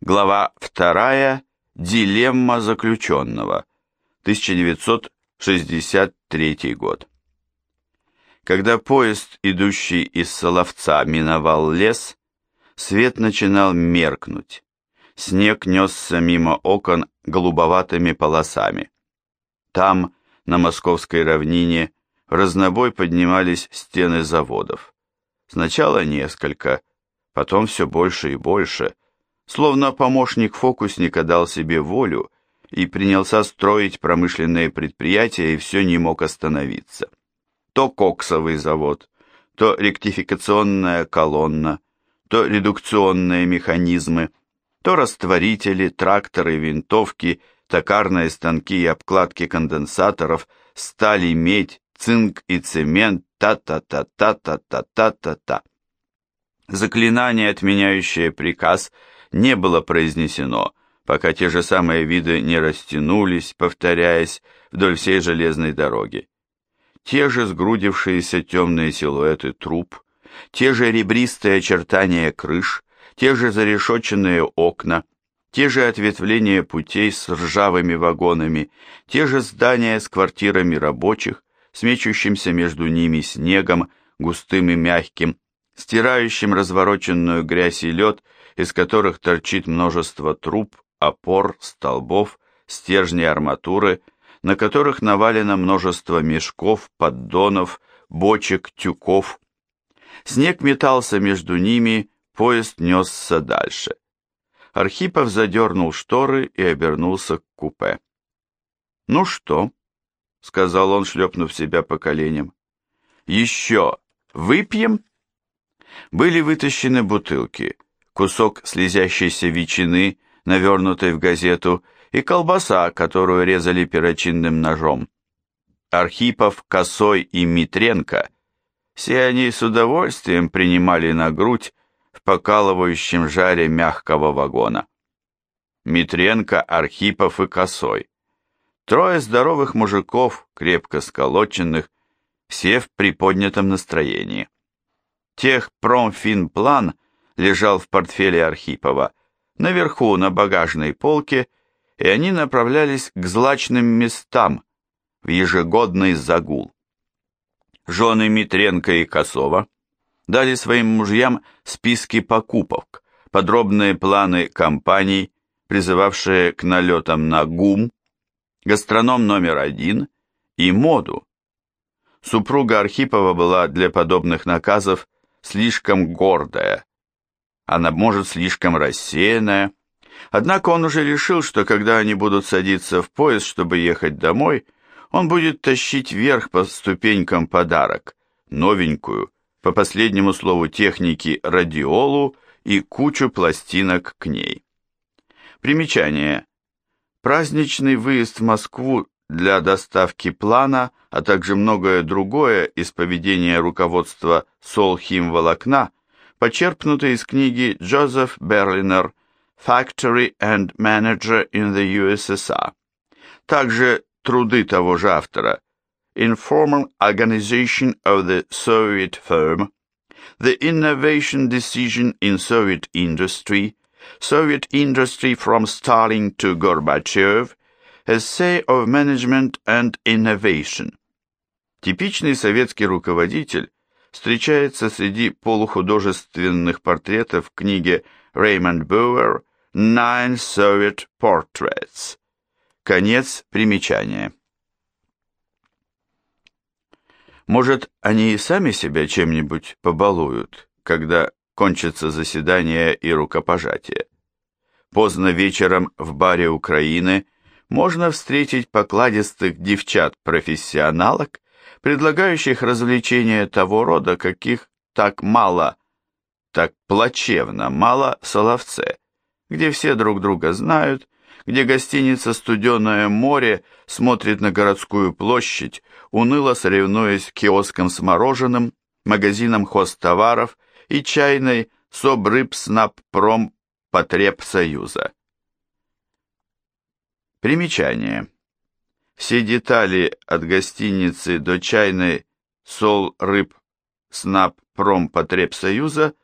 Глава 2. Дилемма заключенного. 1963 год. Когда поезд, идущий из Соловца, миновал лес, свет начинал меркнуть. Снег несся мимо окон голубоватыми полосами. Там, на московской равнине, разнобой поднимались стены заводов. Сначала несколько, потом все больше и больше, словно помощник фокусника дал себе волю и принялся строить промышленные предприятия и все не мог остановиться. То коксовый завод, то ректификационная колонна, то редукционные механизмы, то растворители, тракторы, винтовки, токарные станки и обкладки конденсаторов, сталь медь, цинк и цемент, та-та-та-та-та-та-та-та-та. Заклинание, отменяющее приказ, не было произнесено, пока те же самые виды не растянулись, повторяясь вдоль всей железной дороги. Те же сгрудившиеся темные силуэты труб, те же ребристые очертания крыш, те же зарешоченные окна, те же ответвления путей с ржавыми вагонами, те же здания с квартирами рабочих, с мечущимся между ними снегом, густым и мягким, стирающим развороченную грязь и лед, из которых торчит множество труб, опор, столбов, стержней арматуры, на которых навалено множество мешков, поддонов, бочек, тюков. Снег метался между ними, поезд несся дальше. Архипов задернул шторы и обернулся к купе. «Ну что?» — сказал он, шлепнув себя по коленям. «Еще выпьем?» Были вытащены бутылки, кусок слезящейся ветчины, навернутой в газету, и колбаса, которую резали перочинным ножом. Архипов, Косой и Митренко, все они с удовольствием принимали на грудь в покалывающем жаре мягкого вагона. Митренко, Архипов и Косой. Трое здоровых мужиков, крепко сколоченных, все в приподнятом настроении. Техпромфинплан лежал в портфеле Архипова, наверху на багажной полке, и они направлялись к злачным местам в ежегодный загул. Жены Митренко и Косова дали своим мужьям списки покупок, подробные планы компаний, призывавшие к налетам на ГУМ, гастроном номер один и моду. Супруга Архипова была для подобных наказов слишком гордая, она может слишком рассеянная, однако он уже решил, что когда они будут садиться в поезд, чтобы ехать домой, он будет тащить вверх по ступенькам подарок, новенькую, по последнему слову техники, радиолу и кучу пластинок к ней. Примечание. Праздничный выезд в Москву для доставки плана, а также многое другое из поведения руководства Солхимволокна, почерпнуто из книги Джозеф Берлинер «Factory and Manager in the USSR». Также труды того же автора Informal Organization of the Soviet Firm, The Innovation Decision in Soviet Industry, Soviet Industry from Stalin to Gorbachev, Essay of Management and Innovation. Типичный советский руководитель встречается среди полухудожественных портретов в книге Raymond Bower «Nine Soviet Portraits». Конец примечания. Может, они и сами себя чем-нибудь побалуют, когда кончится заседание и рукопожатие. Поздно вечером в баре Украины можно встретить покладистых девчат-профессионалок, предлагающих развлечения того рода, каких так мало, так плачевно мало Соловце, где все друг друга знают, где гостиница «Студеное море» смотрит на городскую площадь, уныло соревнуясь киоском с мороженым, магазином хозтоваров и чайной Собрыбснабпром Потребсоюза. Примечание. Все детали от гостиницы до чайной Сол Рыб Снаб Пром Потребсоюза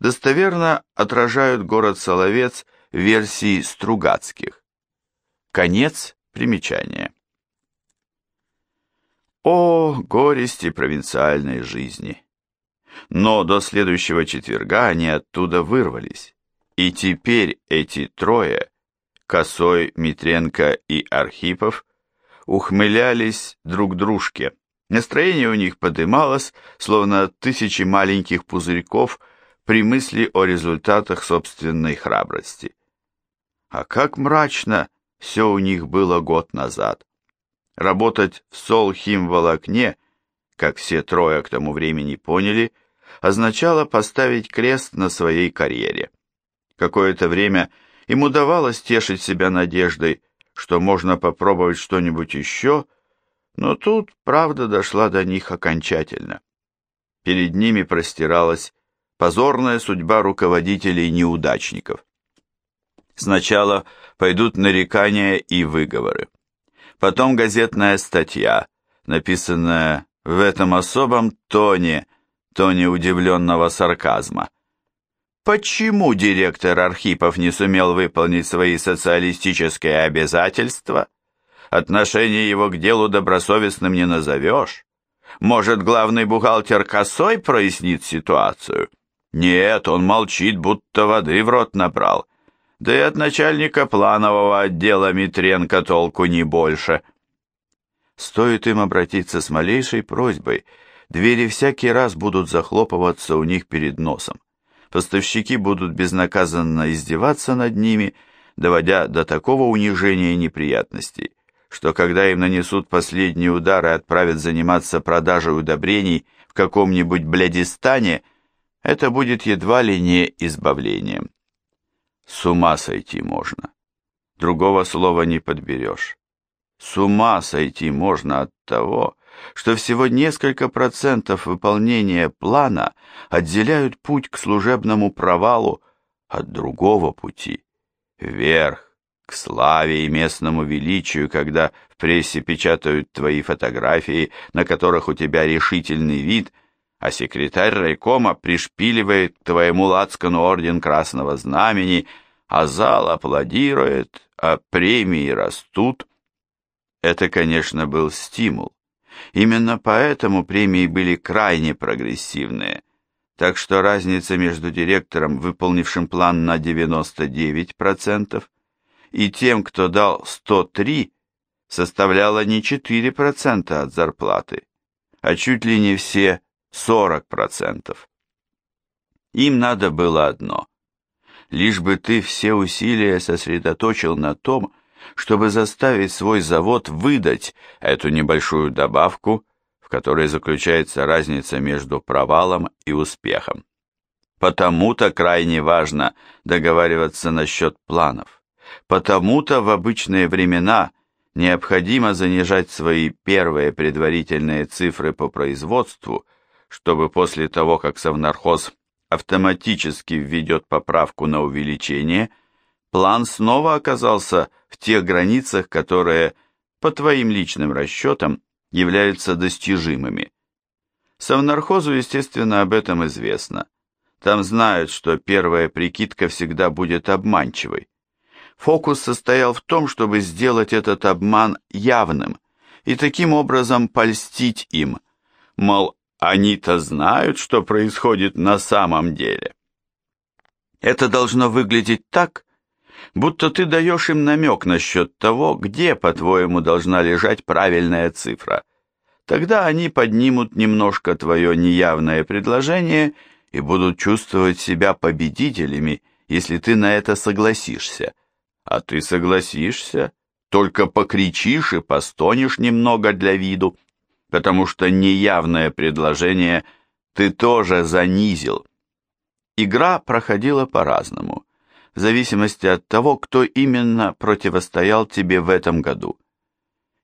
достоверно отражают город Соловец версии Стругацких. Конец примечания. О, горести провинциальной жизни! Но до следующего четверга они оттуда вырвались, и теперь эти трое, Косой, Митренко и Архипов, ухмылялись друг дружке. Настроение у них подымалось, словно тысячи маленьких пузырьков при мысли о результатах собственной храбрости. А как мрачно все у них было год назад. Работать в солхимволокне, как все трое к тому времени поняли, означало поставить крест на своей карьере. Какое-то время им удавалось тешить себя надеждой, что можно попробовать что-нибудь еще, но тут правда дошла до них окончательно. Перед ними простиралась позорная судьба руководителей-неудачников. Сначала пойдут нарекания и выговоры. Потом газетная статья, написанная в этом особом тоне, тоне удивленного сарказма. Почему директор Архипов не сумел выполнить свои социалистические обязательства? Отношение его к делу добросовестным не назовешь. Может, главный бухгалтер Косой прояснит ситуацию? Нет, он молчит, будто воды в рот набрал да и от начальника планового отдела Митренко толку не больше. Стоит им обратиться с малейшей просьбой, двери всякий раз будут захлопываться у них перед носом. Поставщики будут безнаказанно издеваться над ними, доводя до такого унижения и неприятностей, что когда им нанесут последний удар и отправят заниматься продажей удобрений в каком-нибудь блядистане, это будет едва ли не избавлением. С ума сойти можно. Другого слова не подберешь. С ума сойти можно от того, что всего несколько процентов выполнения плана отделяют путь к служебному провалу от другого пути, вверх, к славе и местному величию, когда в прессе печатают твои фотографии, на которых у тебя решительный вид, а секретарь райкома пришпиливает к твоему лацкану орден Красного Знамени, а зал аплодирует, а премии растут. Это, конечно, был стимул. Именно поэтому премии были крайне прогрессивные, так что разница между директором, выполнившим план на 99%, и тем, кто дал 103%, составляла не 4% от зарплаты, а чуть ли не все 40%. Им надо было одно – лишь бы ты все усилия сосредоточил на том, чтобы заставить свой завод выдать эту небольшую добавку, в которой заключается разница между провалом и успехом. Потому-то крайне важно договариваться насчет планов. Потому-то в обычные времена необходимо занижать свои первые предварительные цифры по производству – чтобы после того, как Совнархоз автоматически введет поправку на увеличение, план снова оказался в тех границах, которые, по твоим личным расчетам, являются достижимыми. Совнархозу, естественно, об этом известно. Там знают, что первая прикидка всегда будет обманчивой. Фокус состоял в том, чтобы сделать этот обман явным и таким образом польстить им, мол, они-то знают, что происходит на самом деле. Это должно выглядеть так, будто ты даешь им намек насчет того, где, по-твоему, должна лежать правильная цифра. Тогда они поднимут немножко твое неявное предложение и будут чувствовать себя победителями, если ты на это согласишься. А ты согласишься, только покричишь и постонешь немного для виду потому что неявное предложение ты тоже занизил. Игра проходила по-разному, в зависимости от того, кто именно противостоял тебе в этом году.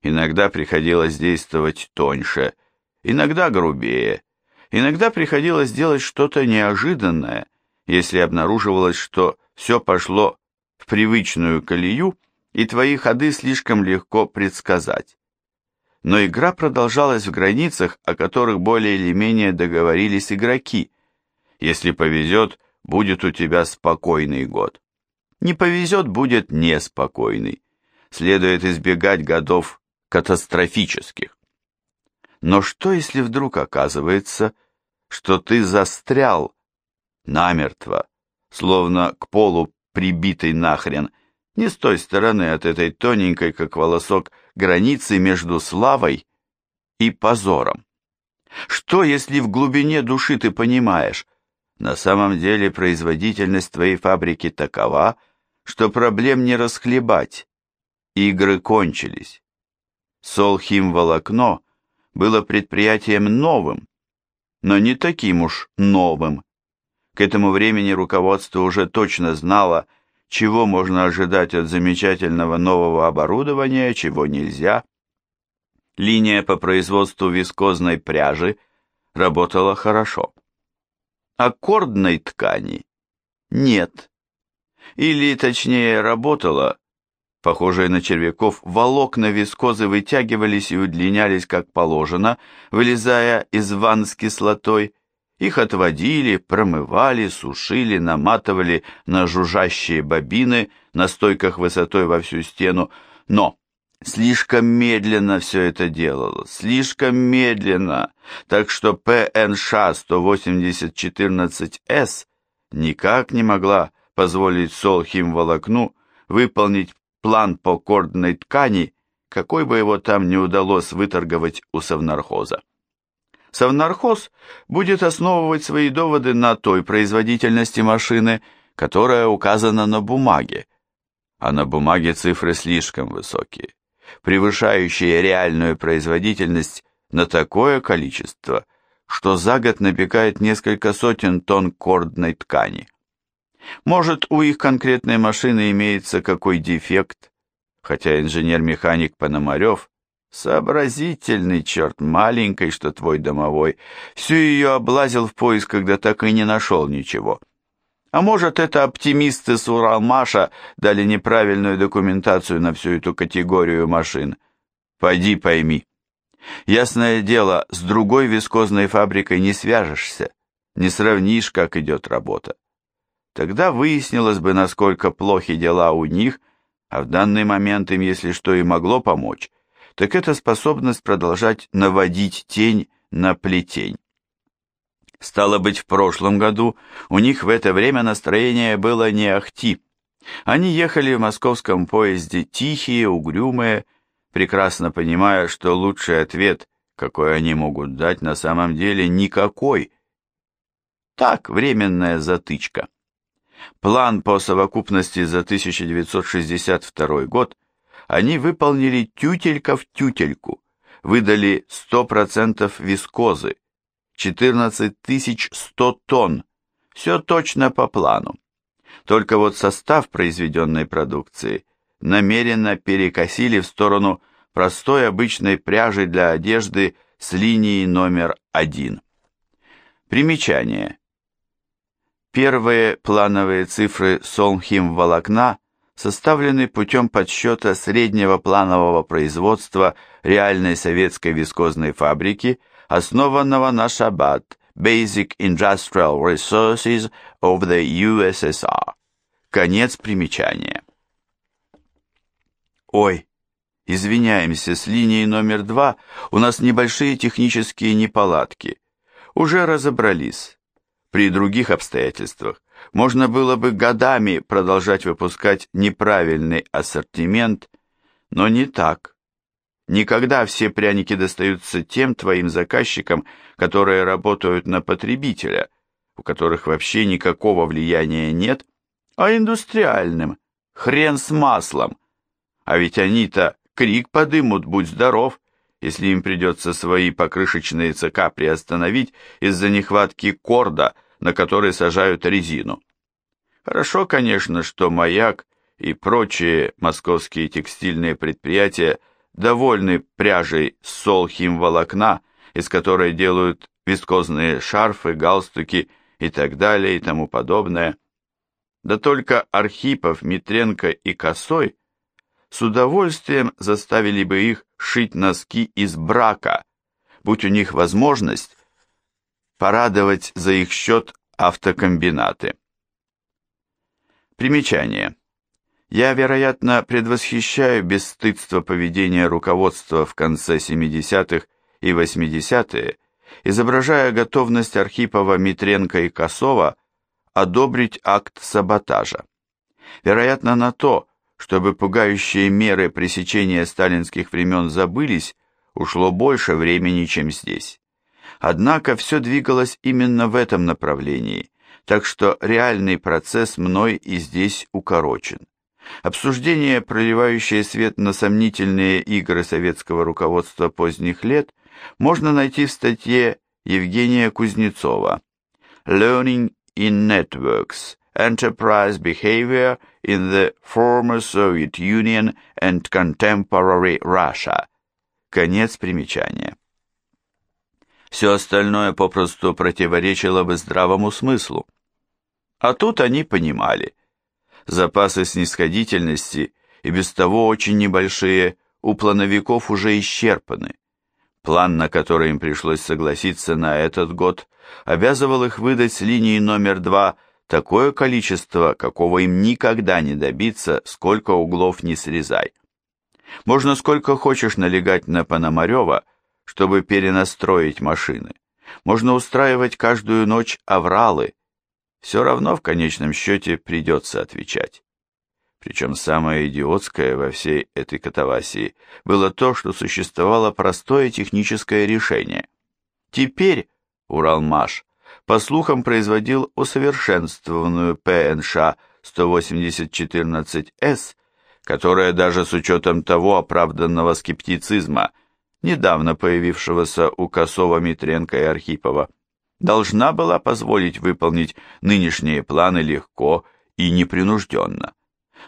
Иногда приходилось действовать тоньше, иногда грубее, иногда приходилось делать что-то неожиданное, если обнаруживалось, что все пошло в привычную колею, и твои ходы слишком легко предсказать но игра продолжалась в границах, о которых более или менее договорились игроки. Если повезет, будет у тебя спокойный год. Не повезет, будет неспокойный. Следует избегать годов катастрофических. Но что, если вдруг оказывается, что ты застрял намертво, словно к полу прибитый нахрен, не с той стороны от этой тоненькой, как волосок, границы между славой и позором? Что, если в глубине души ты понимаешь, на самом деле производительность твоей фабрики такова, что проблем не расхлебать, игры кончились. Солхимволокно было предприятием новым, но не таким уж новым. К этому времени руководство уже точно знало, чего можно ожидать от замечательного нового оборудования, чего нельзя. Линия по производству вискозной пряжи работала хорошо. Аккордной ткани? Нет. Или, точнее, работала, похожие на червяков, волокна вискозы вытягивались и удлинялись как положено, вылезая из ванн с кислотой, их отводили, промывали, сушили, наматывали на жужжащие бобины на стойках высотой во всю стену, но слишком медленно все это делало, слишком медленно, так что ПНШ 18014С никак не могла позволить Солхим-волокну выполнить план по кордной ткани, какой бы его там не удалось выторговать у совнархоза. Совнархоз будет основывать свои доводы на той производительности машины, которая указана на бумаге, а на бумаге цифры слишком высокие, превышающие реальную производительность на такое количество, что за год напекает несколько сотен тонн кордной ткани. Может, у их конкретной машины имеется какой дефект, хотя инженер-механик Пономарев Сообразительный черт, маленький, что твой домовой, всю ее облазил в поисках, да так и не нашел ничего. А может, это оптимисты с Уралмаша дали неправильную документацию на всю эту категорию машин. Пойди пойми. Ясное дело, с другой вискозной фабрикой не свяжешься, не сравнишь, как идет работа. Тогда выяснилось бы, насколько плохи дела у них, а в данный момент им, если что и могло помочь, так это способность продолжать наводить тень на плетень. Стало быть, в прошлом году у них в это время настроение было не ахти. Они ехали в московском поезде тихие, угрюмые, прекрасно понимая, что лучший ответ, какой они могут дать, на самом деле никакой. Так, временная затычка. План по совокупности за 1962 год они выполнили тютелька в тютельку, выдали 100% вискозы, 14100 тонн, все точно по плану. Только вот состав произведенной продукции намеренно перекосили в сторону простой обычной пряжи для одежды с линией номер один. Примечание. Первые плановые цифры Солнхим волокна составлены путем подсчета среднего планового производства реальной советской вискозной фабрики, основанного на Шаббат Basic Industrial Resources of the USSR. Конец примечания. Ой, извиняемся, с линией номер два у нас небольшие технические неполадки. Уже разобрались. При других обстоятельствах можно было бы годами продолжать выпускать неправильный ассортимент, но не так. Никогда все пряники достаются тем твоим заказчикам, которые работают на потребителя, у которых вообще никакого влияния нет, а индустриальным, хрен с маслом. А ведь они-то крик подымут, будь здоров, если им придется свои покрышечные ЦК приостановить из-за нехватки корда – на который сажают резину. Хорошо, конечно, что «Маяк» и прочие московские текстильные предприятия довольны пряжей солхимволокна, из которой делают вискозные шарфы, галстуки и так далее и тому подобное. Да только Архипов, Митренко и Косой с удовольствием заставили бы их шить носки из брака, будь у них возможность порадовать за их счет автокомбинаты. Примечание. Я, вероятно, предвосхищаю бесстыдство поведения руководства в конце 70-х и 80-е, изображая готовность Архипова, Митренко и Косова одобрить акт саботажа. Вероятно, на то, чтобы пугающие меры пресечения сталинских времен забылись, ушло больше времени, чем здесь. Однако все двигалось именно в этом направлении, так что реальный процесс мной и здесь укорочен. Обсуждение, проливающее свет на сомнительные игры советского руководства поздних лет, можно найти в статье Евгения Кузнецова «Learning in Networks. Enterprise Behavior in the Former Soviet Union and Contemporary Russia». Конец примечания. Все остальное попросту противоречило бы здравому смыслу. А тут они понимали – Запасы снисходительности, и без того очень небольшие, у плановиков уже исчерпаны. План, на который им пришлось согласиться на этот год, обязывал их выдать с линии номер два такое количество, какого им никогда не добиться, сколько углов не срезай. Можно сколько хочешь налегать на Пономарева, чтобы перенастроить машины. Можно устраивать каждую ночь авралы, все равно в конечном счете придется отвечать. Причем самое идиотское во всей этой катавасии было то, что существовало простое техническое решение. Теперь Уралмаш, по слухам, производил усовершенствованную ПНШ 18014С, которая даже с учетом того оправданного скептицизма, недавно появившегося у Косова, Митренко и Архипова, должна была позволить выполнить нынешние планы легко и непринужденно.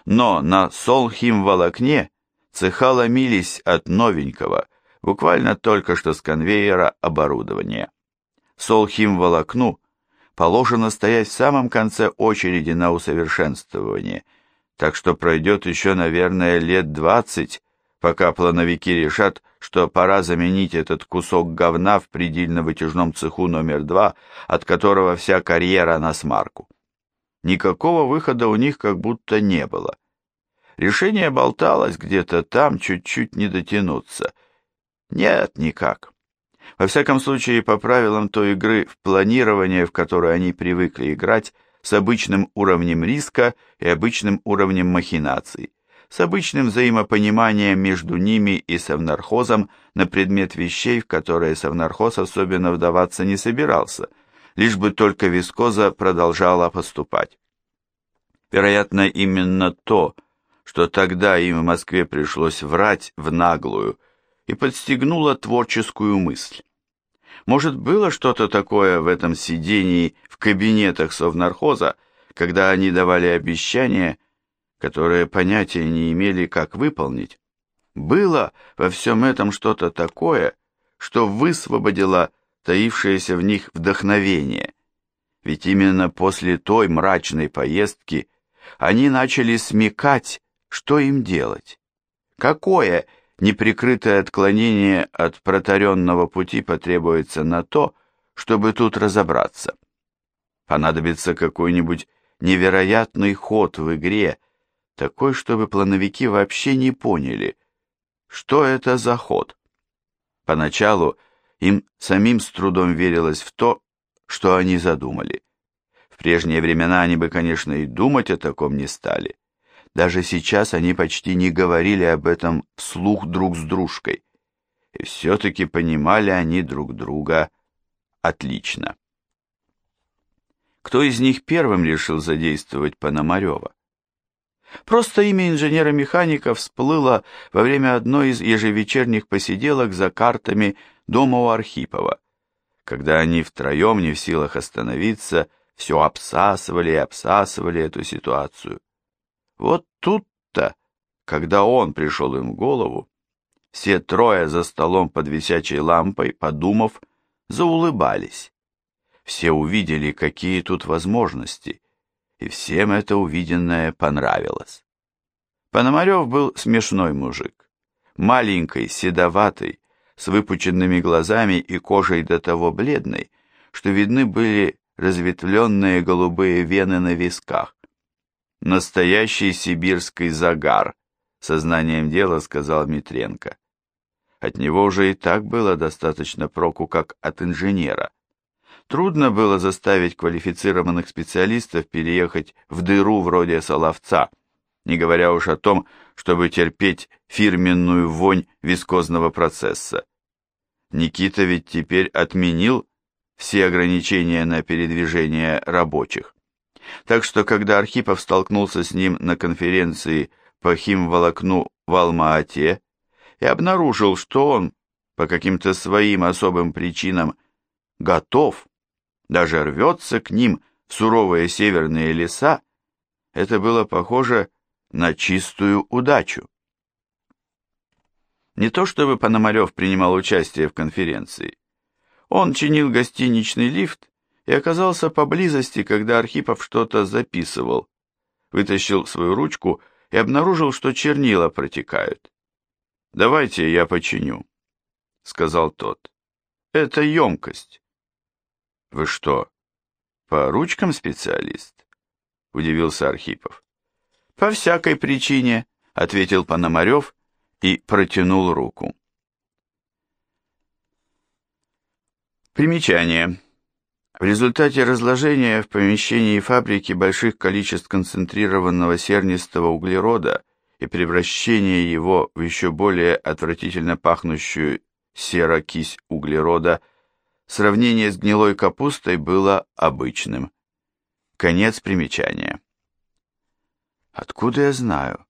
Но на Солхим-волокне цеха ломились от новенького, буквально только что с конвейера оборудования. Солхим-волокну положено стоять в самом конце очереди на усовершенствование, так что пройдет еще, наверное, лет двадцать, пока плановики решат, что пора заменить этот кусок говна в предельно-вытяжном цеху номер два, от которого вся карьера на смарку. Никакого выхода у них как будто не было. Решение болталось где-то там, чуть-чуть не дотянуться. Нет, никак. Во всяком случае, по правилам той игры в планирование, в которой они привыкли играть, с обычным уровнем риска и обычным уровнем махинаций с обычным взаимопониманием между ними и совнархозом на предмет вещей, в которые совнархоз особенно вдаваться не собирался, лишь бы только вискоза продолжала поступать. Вероятно, именно то, что тогда им в Москве пришлось врать в наглую, и подстегнуло творческую мысль. Может, было что-то такое в этом сидении в кабинетах совнархоза, когда они давали обещания, которые понятия не имели, как выполнить, было во всем этом что-то такое, что высвободило таившееся в них вдохновение. Ведь именно после той мрачной поездки они начали смекать, что им делать. Какое неприкрытое отклонение от протаренного пути потребуется на то, чтобы тут разобраться. Понадобится какой-нибудь невероятный ход в игре, такой, чтобы плановики вообще не поняли, что это за ход. Поначалу им самим с трудом верилось в то, что они задумали. В прежние времена они бы, конечно, и думать о таком не стали. Даже сейчас они почти не говорили об этом вслух друг с дружкой. И все-таки понимали они друг друга отлично. Кто из них первым решил задействовать Пономарева? Просто имя инженера-механика всплыло во время одной из ежевечерних посиделок за картами дома у Архипова, когда они втроем не в силах остановиться, все обсасывали и обсасывали эту ситуацию. Вот тут-то, когда он пришел им в голову, все трое за столом под висячей лампой, подумав, заулыбались. Все увидели, какие тут возможности, и всем это увиденное понравилось. Пономарев был смешной мужик, маленький, седоватый, с выпученными глазами и кожей до того бледной, что видны были разветвленные голубые вены на висках. Настоящий сибирский загар, сознанием дела сказал Митренко. От него уже и так было достаточно проку, как от инженера. Трудно было заставить квалифицированных специалистов переехать в дыру вроде Соловца, не говоря уж о том, чтобы терпеть фирменную вонь вискозного процесса. Никита ведь теперь отменил все ограничения на передвижение рабочих. Так что, когда Архипов столкнулся с ним на конференции по химволокну в Алма-Ате и обнаружил, что он по каким-то своим особым причинам готов, даже рвется к ним в суровые северные леса, это было похоже на чистую удачу. Не то чтобы Пономарев принимал участие в конференции. Он чинил гостиничный лифт и оказался поблизости, когда Архипов что-то записывал. Вытащил свою ручку и обнаружил, что чернила протекают. «Давайте я починю», — сказал тот. «Это емкость». «Вы что, по ручкам специалист?» — удивился Архипов. «По всякой причине», — ответил Пономарев и протянул руку. Примечание. В результате разложения в помещении фабрики больших количеств концентрированного сернистого углерода и превращения его в еще более отвратительно пахнущую серокись углерода, сравнение с гнилой капустой было обычным. Конец примечания. «Откуда я знаю?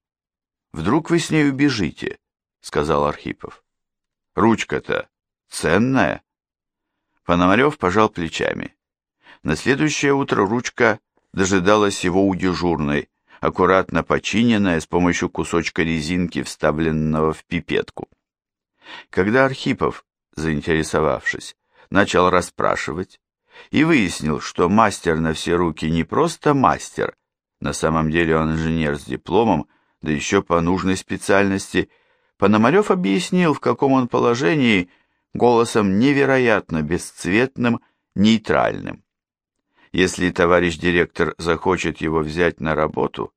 Вдруг вы с ней убежите?» — сказал Архипов. «Ручка-то ценная». Пономарев пожал плечами. На следующее утро ручка дожидалась его у дежурной, аккуратно починенная с помощью кусочка резинки, вставленного в пипетку. Когда Архипов, заинтересовавшись, начал расспрашивать и выяснил, что мастер на все руки не просто мастер, на самом деле он инженер с дипломом, да еще по нужной специальности, Пономарев объяснил, в каком он положении, голосом невероятно бесцветным, нейтральным. Если товарищ директор захочет его взять на работу,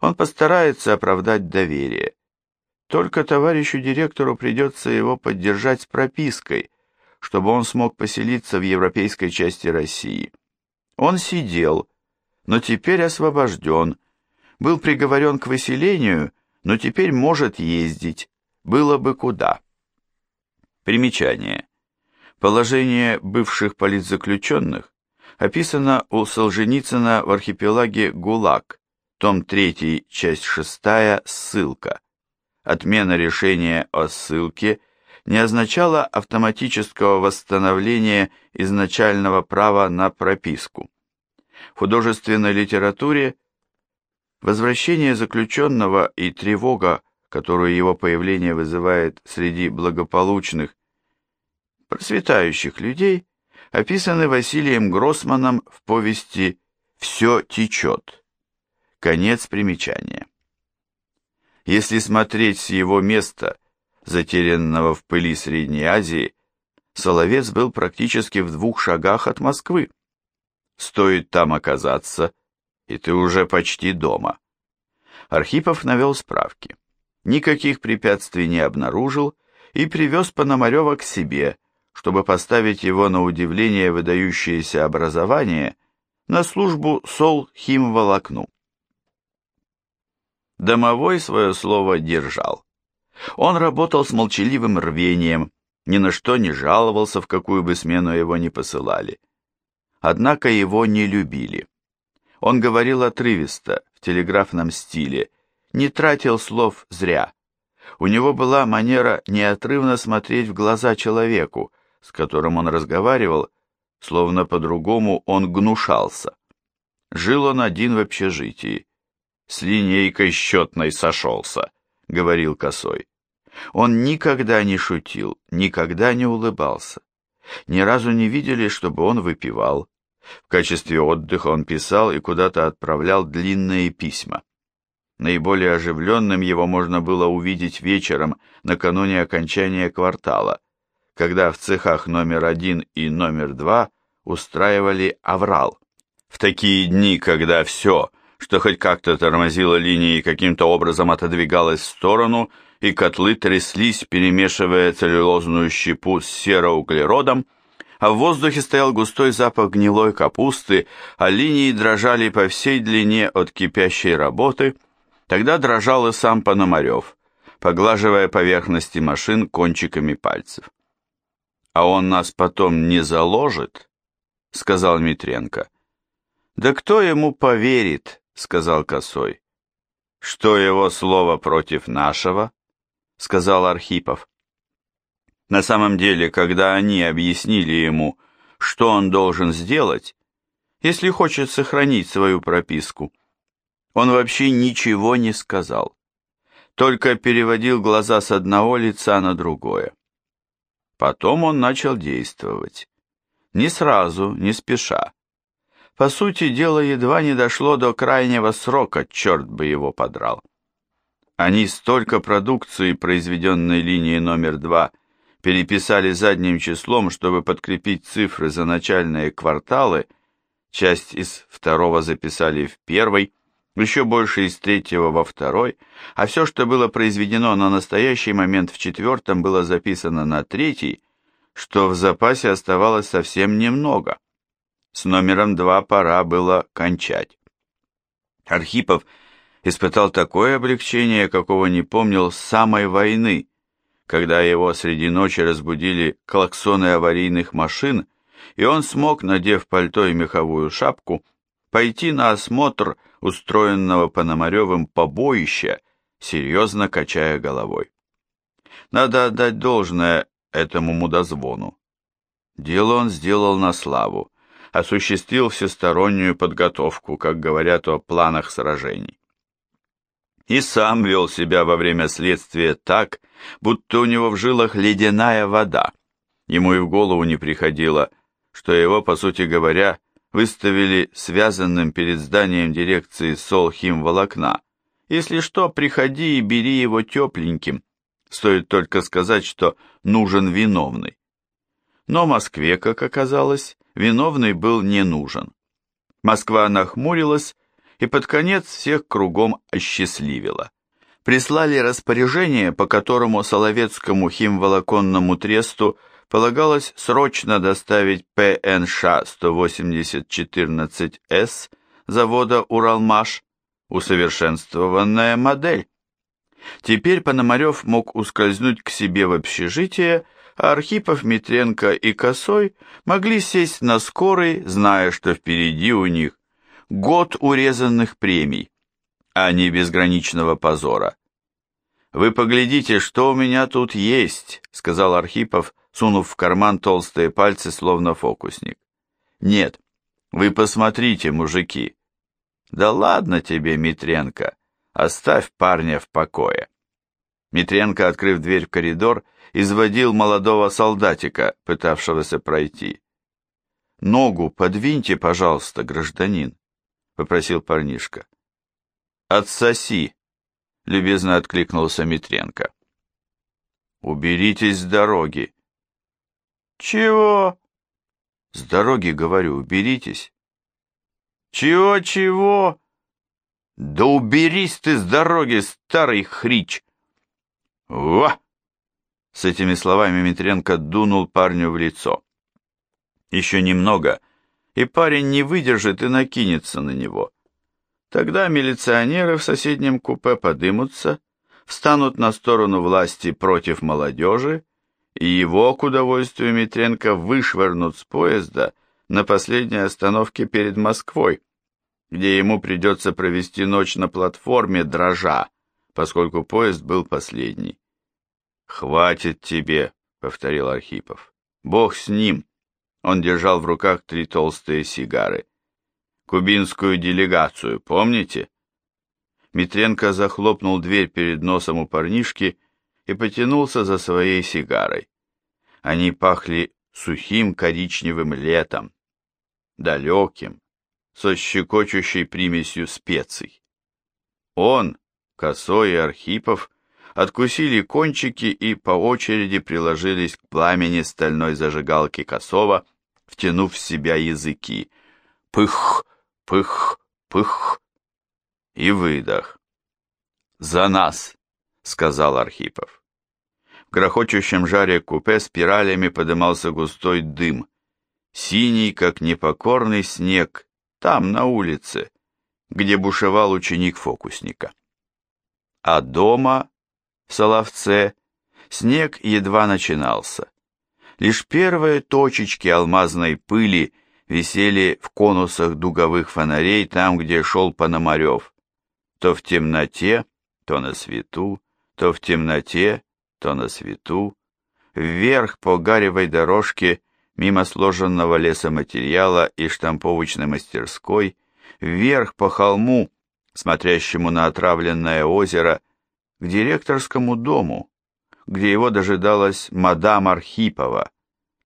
он постарается оправдать доверие. Только товарищу директору придется его поддержать с пропиской, чтобы он смог поселиться в европейской части России. Он сидел, но теперь освобожден, был приговорен к выселению, но теперь может ездить, было бы куда. Примечание. Положение бывших политзаключенных описано у Солженицына в архипелаге ГУЛАГ, том 3, часть 6, ссылка. Отмена решения о ссылке не означала автоматического восстановления изначального права на прописку. В художественной литературе возвращение заключенного и тревога, которую его появление вызывает среди благополучных, просветающих людей, описаны Василием Гроссманом в повести «Все течет». Конец примечания. Если смотреть с его места, затерянного в пыли Средней Азии, Соловец был практически в двух шагах от Москвы. Стоит там оказаться, и ты уже почти дома. Архипов навел справки. Никаких препятствий не обнаружил и привез Пономарева к себе, чтобы поставить его на удивление выдающееся образование на службу сол-химволокну. Домовой свое слово держал. Он работал с молчаливым рвением, ни на что не жаловался, в какую бы смену его ни посылали. Однако его не любили. Он говорил отрывисто, в телеграфном стиле, не тратил слов зря. У него была манера неотрывно смотреть в глаза человеку, с которым он разговаривал, словно по-другому он гнушался. Жил он один в общежитии. «С линейкой счетной сошелся», — говорил Косой. Он никогда не шутил, никогда не улыбался. Ни разу не видели, чтобы он выпивал. В качестве отдыха он писал и куда-то отправлял длинные письма. Наиболее оживленным его можно было увидеть вечером накануне окончания квартала, когда в цехах номер один и номер два устраивали аврал. В такие дни, когда все, что хоть как-то тормозило линии и каким-то образом отодвигалось в сторону, и котлы тряслись, перемешивая целлюлозную щепу с сероуглеродом, а в воздухе стоял густой запах гнилой капусты, а линии дрожали по всей длине от кипящей работы, тогда дрожал и сам Пономарев, поглаживая поверхности машин кончиками пальцев. «А он нас потом не заложит?» — сказал Митренко. «Да кто ему поверит?» — сказал Косой. «Что его слово против нашего?» — сказал Архипов. На самом деле, когда они объяснили ему, что он должен сделать, если хочет сохранить свою прописку, он вообще ничего не сказал, только переводил глаза с одного лица на другое. Потом он начал действовать. Не сразу, не спеша. По сути, дело едва не дошло до крайнего срока, черт бы его подрал. Они столько продукции, произведенной линией номер два, переписали задним числом, чтобы подкрепить цифры за начальные кварталы, часть из второго записали в первый, еще больше из третьего во второй, а все, что было произведено на настоящий момент в четвертом, было записано на третий, что в запасе оставалось совсем немного. С номером два пора было кончать. Архипов испытал такое облегчение, какого не помнил с самой войны, когда его среди ночи разбудили клаксоны аварийных машин, и он смог, надев пальто и меховую шапку, пойти на осмотр устроенного Пономаревым побоища, серьезно качая головой. Надо отдать должное этому мудозвону. Дело он сделал на славу, осуществил всестороннюю подготовку, как говорят о планах сражений и сам вел себя во время следствия так, будто у него в жилах ледяная вода. Ему и в голову не приходило, что его, по сути говоря, выставили связанным перед зданием дирекции Солхим-волокна. Если что, приходи и бери его тепленьким. Стоит только сказать, что нужен виновный. Но Москве, как оказалось, виновный был не нужен. Москва нахмурилась и под конец всех кругом осчастливила. Прислали распоряжение, по которому Соловецкому химволоконному тресту полагалось срочно доставить ПНШ 18014С завода «Уралмаш» усовершенствованная модель. Теперь Пономарев мог ускользнуть к себе в общежитие, Архипов, Митренко и Косой могли сесть на скорый, зная, что впереди у них год урезанных премий, а не безграничного позора. «Вы поглядите, что у меня тут есть», — сказал Архипов, сунув в карман толстые пальцы, словно фокусник. «Нет, вы посмотрите, мужики». «Да ладно тебе, Митренко, оставь парня в покое». Митренко, открыв дверь в коридор, изводил молодого солдатика, пытавшегося пройти. «Ногу подвиньте, пожалуйста, гражданин». — попросил парнишка. «Отсоси!» — любезно откликнулся Митренко. «Уберитесь с дороги!» «Чего?» «С дороги, говорю, уберитесь!» «Чего-чего?» «Да уберись ты с дороги, старый хрич!» «Ва!» С этими словами Митренко дунул парню в лицо. «Еще немного!» и парень не выдержит и накинется на него. Тогда милиционеры в соседнем купе подымутся, встанут на сторону власти против молодежи, и его, к удовольствию Митренко, вышвырнут с поезда на последней остановке перед Москвой, где ему придется провести ночь на платформе дрожа, поскольку поезд был последний. «Хватит тебе», — повторил Архипов. «Бог с ним. Он держал в руках три толстые сигары. «Кубинскую делегацию, помните?» Митренко захлопнул дверь перед носом у парнишки и потянулся за своей сигарой. Они пахли сухим коричневым летом, далеким, со щекочущей примесью специй. Он, Косой и Архипов откусили кончики и по очереди приложились к пламени стальной зажигалки Косова, втянув в себя языки. Пых, пых, пых. и выдох. «За нас!» — сказал Архипов. В грохочущем жаре купе спиралями подымался густой дым, синий, как непокорный снег, там, на улице, где бушевал ученик фокусника. А дома, Соловце, снег едва начинался. Лишь первые точечки алмазной пыли висели в конусах дуговых фонарей там, где шел Пономарев. То в темноте, то на свету, то в темноте, то на свету. Вверх по гаревой дорожке, мимо сложенного лесоматериала и штамповочной мастерской, вверх по холму, смотрящему на отравленное озеро, к директорскому дому, где его дожидалась мадам Архипова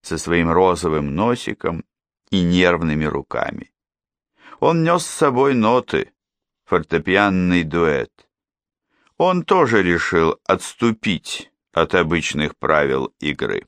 со своим розовым носиком и нервными руками. Он нес с собой ноты, фортепианный дуэт. Он тоже решил отступить от обычных правил игры.